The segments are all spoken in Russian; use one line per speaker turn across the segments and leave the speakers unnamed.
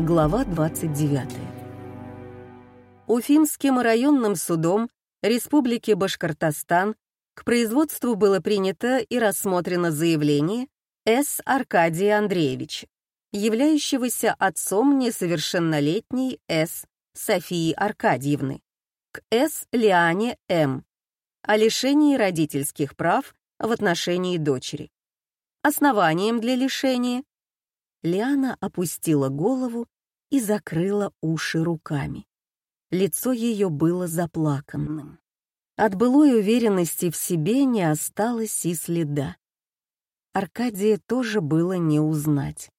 Глава 29. Уфимским районным судом Республики Башкортостан к производству было принято и рассмотрено заявление С. Аркадия Андреевича, являющегося отцом несовершеннолетней С. Софии Аркадьевны, к С. Лиане М. о лишении родительских прав в отношении дочери. Основанием для лишения Лиана опустила голову и закрыла уши руками. Лицо ее было заплаканным. От былой уверенности в себе не осталось и следа. Аркадия тоже было не узнать.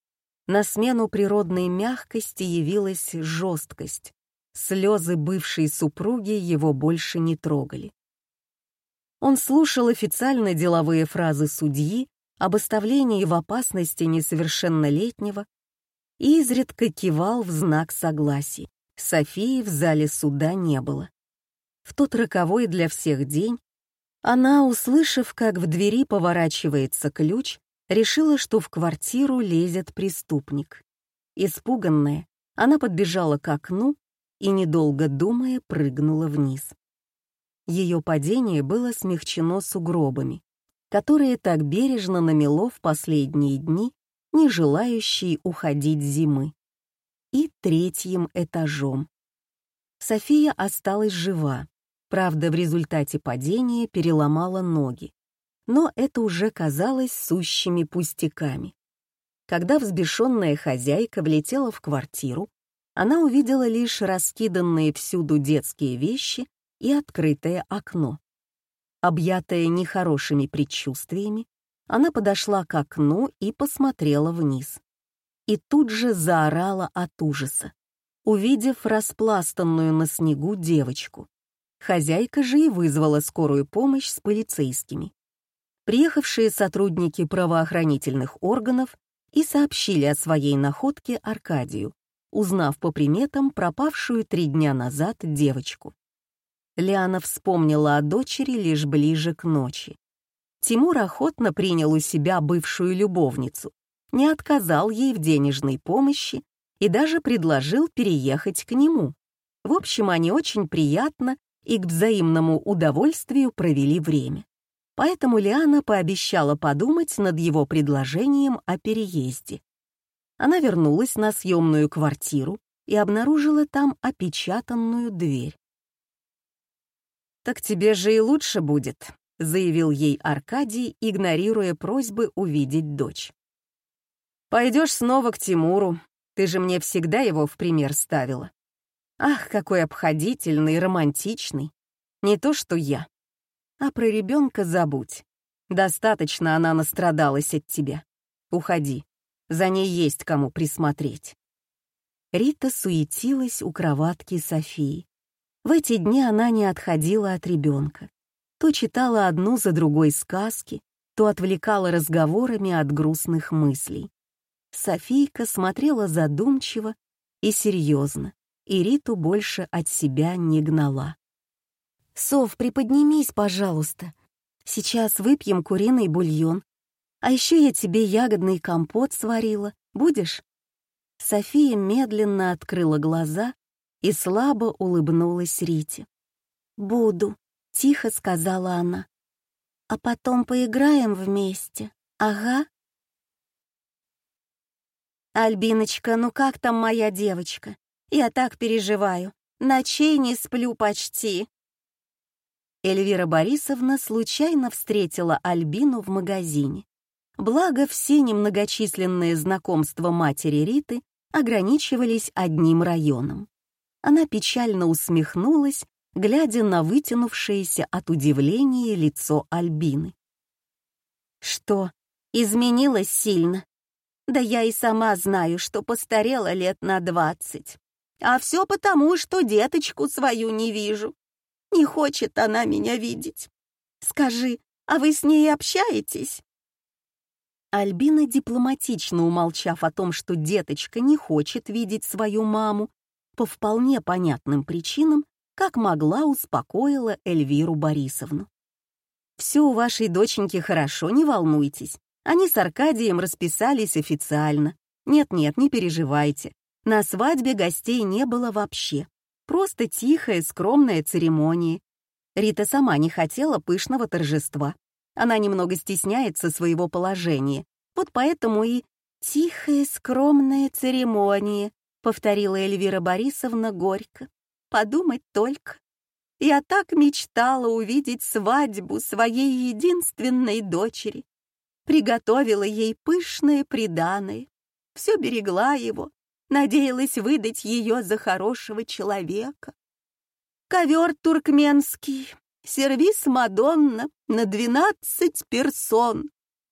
На смену природной мягкости явилась жесткость. Слезы бывшей супруги его больше не трогали. Он слушал официально деловые фразы судьи об оставлении в опасности несовершеннолетнего и изредка кивал в знак согласия. Софии в зале суда не было. В тот роковой для всех день она, услышав, как в двери поворачивается ключ, решила, что в квартиру лезет преступник. Испуганная, она подбежала к окну и, недолго думая, прыгнула вниз. Ее падение было смягчено сугробами которые так бережно намело в последние дни, не желающие уходить зимы. И третьим этажом. София осталась жива, правда, в результате падения переломала ноги. Но это уже казалось сущими пустяками. Когда взбешенная хозяйка влетела в квартиру, она увидела лишь раскиданные всюду детские вещи и открытое окно. Объятая нехорошими предчувствиями, она подошла к окну и посмотрела вниз. И тут же заорала от ужаса, увидев распластанную на снегу девочку. Хозяйка же и вызвала скорую помощь с полицейскими. Приехавшие сотрудники правоохранительных органов и сообщили о своей находке Аркадию, узнав по приметам пропавшую три дня назад девочку. Лиана вспомнила о дочери лишь ближе к ночи. Тимур охотно принял у себя бывшую любовницу, не отказал ей в денежной помощи и даже предложил переехать к нему. В общем, они очень приятно и к взаимному удовольствию провели время. Поэтому Лиана пообещала подумать над его предложением о переезде. Она вернулась на съемную квартиру и обнаружила там опечатанную дверь. «Так тебе же и лучше будет», — заявил ей Аркадий, игнорируя просьбы увидеть дочь. «Пойдешь снова к Тимуру, ты же мне всегда его в пример ставила. Ах, какой обходительный, романтичный. Не то, что я. А про ребенка забудь. Достаточно она настрадалась от тебя. Уходи, за ней есть кому присмотреть». Рита суетилась у кроватки Софии. В эти дни она не отходила от ребенка. То читала одну за другой сказки, то отвлекала разговорами от грустных мыслей. Софийка смотрела задумчиво и серьезно, и Риту больше от себя не гнала. «Сов, приподнимись, пожалуйста. Сейчас выпьем куриный бульон. А еще я тебе ягодный компот сварила. Будешь?» София медленно открыла глаза и слабо улыбнулась Рите. «Буду», — тихо сказала она. «А потом поиграем вместе, ага?» «Альбиночка, ну как там моя девочка? Я так переживаю. Ночей не сплю почти». Эльвира Борисовна случайно встретила Альбину в магазине. Благо, все немногочисленные знакомства матери Риты ограничивались одним районом. Она печально усмехнулась, глядя на вытянувшееся от удивления лицо Альбины. «Что, изменилось сильно? Да я и сама знаю, что постарела лет на двадцать. А все потому, что деточку свою не вижу. Не хочет она меня видеть. Скажи, а вы с ней общаетесь?» Альбина, дипломатично умолчав о том, что деточка не хочет видеть свою маму, по вполне понятным причинам, как могла успокоила Эльвиру Борисовну. «Все у вашей доченьки хорошо, не волнуйтесь. Они с Аркадием расписались официально. Нет-нет, не переживайте. На свадьбе гостей не было вообще. Просто тихая, скромная церемония. Рита сама не хотела пышного торжества. Она немного стесняется своего положения. Вот поэтому и «тихая, скромная церемония», — повторила Эльвира Борисовна горько. «Подумать только. Я так мечтала увидеть свадьбу своей единственной дочери. Приготовила ей пышное приданое. Все берегла его, надеялась выдать ее за хорошего человека. Ковер туркменский, сервис Мадонна на двенадцать персон,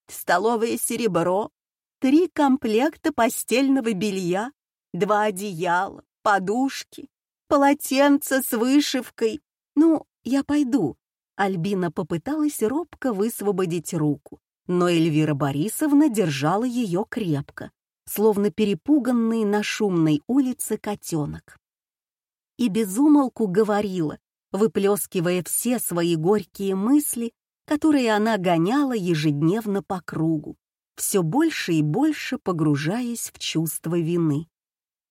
столовое серебро, три комплекта постельного белья, два одеяла, подушки, полотенце с вышивкой. Ну, я пойду. Альбина попыталась робко высвободить руку, но Эльвира Борисовна держала ее крепко словно перепуганный на шумной улице котенок. И безумолку говорила, выплескивая все свои горькие мысли, которые она гоняла ежедневно по кругу, все больше и больше погружаясь в чувство вины.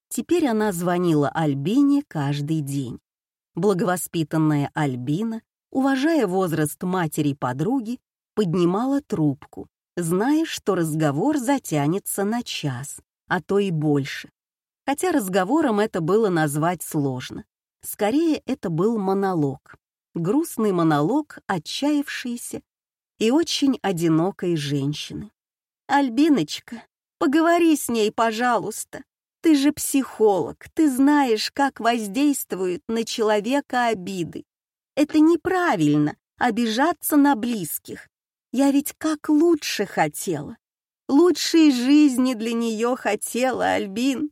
Теперь она звонила Альбине каждый день. Благовоспитанная Альбина, уважая возраст матери-подруги, поднимала трубку, зная, что разговор затянется на час, а то и больше. Хотя разговором это было назвать сложно. Скорее, это был монолог. Грустный монолог отчаявшейся и очень одинокой женщины. «Альбиночка, поговори с ней, пожалуйста. Ты же психолог, ты знаешь, как воздействуют на человека обиды. Это неправильно — обижаться на близких, я ведь как лучше хотела. Лучшей жизни для нее хотела Альбин.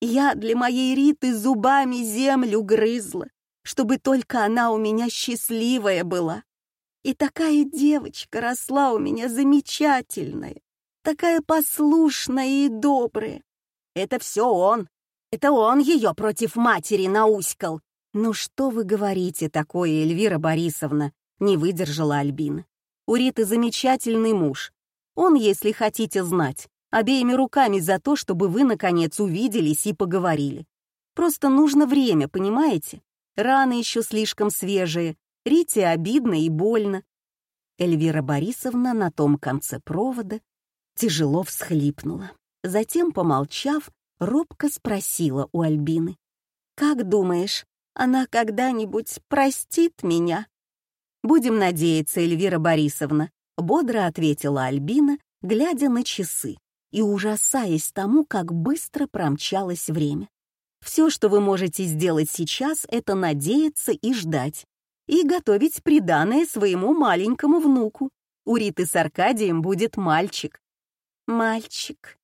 Я для моей Риты зубами землю грызла, чтобы только она у меня счастливая была. И такая девочка росла у меня замечательная, такая послушная и добрая. Это все он. Это он ее против матери науськал. «Ну что вы говорите такое, Эльвира Борисовна?» — не выдержала Альбина. У Риты замечательный муж. Он, если хотите знать, обеими руками за то, чтобы вы, наконец, увиделись и поговорили. Просто нужно время, понимаете? Раны еще слишком свежие, Рите обидно и больно. Эльвира Борисовна на том конце провода тяжело всхлипнула. Затем, помолчав, робко спросила у Альбины. «Как думаешь, она когда-нибудь простит меня?» «Будем надеяться, Эльвира Борисовна», — бодро ответила Альбина, глядя на часы и ужасаясь тому, как быстро промчалось время. «Все, что вы можете сделать сейчас, это надеяться и ждать, и готовить приданое своему маленькому внуку. У Риты с Аркадием будет мальчик». «Мальчик,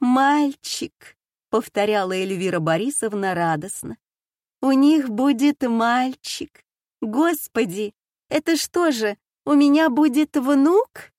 мальчик», — повторяла Эльвира Борисовна радостно. «У них будет мальчик. Господи, это что же, у меня будет внук?»